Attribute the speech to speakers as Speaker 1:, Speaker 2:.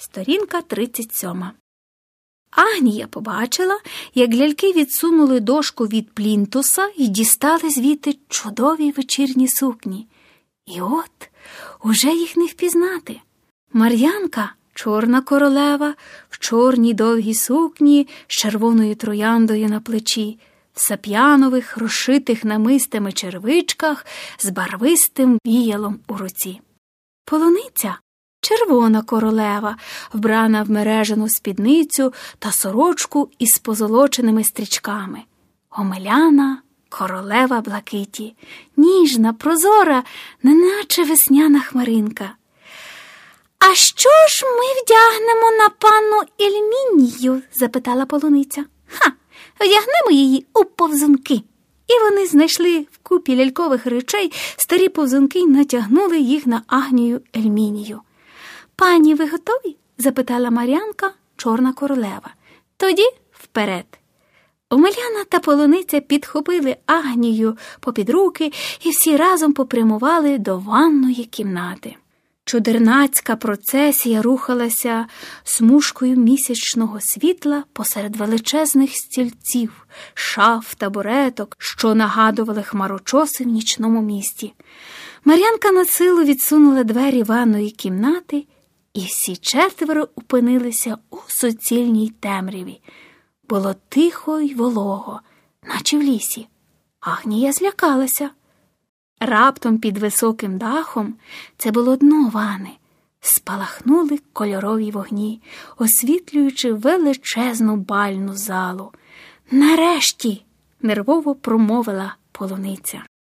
Speaker 1: Сторінка 37. Агнія побачила, як ляльки відсунули дошку від плінтуса і дістали звідти чудові вечірні сукні. І от уже їх не впізнати. Мар'янка, чорна королева, в чорній довгій сукні з червоною трояндою на плечі, в сап'янових, розшитих намистами червичках з барвистим віялом у руці. Полуниця червона королева, вбрана в мережену спідницю та сорочку із позолоченими стрічками. Омеляна королева блакиті, ніжна, прозора, неначе весняна хмаринка. А що ж ми вдягнемо на панну Ельмінію? запитала полуниця. Ха, вдягнемо її у повзунки. І вони знайшли в купі лялькових речей старі повзунки й натягнули їх на Агнію Ельмінію. Пані, ви готові? запитала Мар'янка, чорна королева. Тоді вперед. Омеляна та полуниця підхопили Агнію попід руки і всі разом попрямували до ванної кімнати. Чудернацька процесія рухалася смужкою місячного світла посеред величезних стільців, шаф, табуреток, що нагадували хмарочоси в нічному місті. Мар'янка на силу відсунула двері ванної кімнати, і всі четверо опинилися у суцільній темряві. Було тихо й волого, наче в лісі. Агнія злякалася. Раптом під високим дахом це було дно вани. Спалахнули кольорові вогні, освітлюючи величезну бальну залу. Нарешті, нервово промовила полуниця.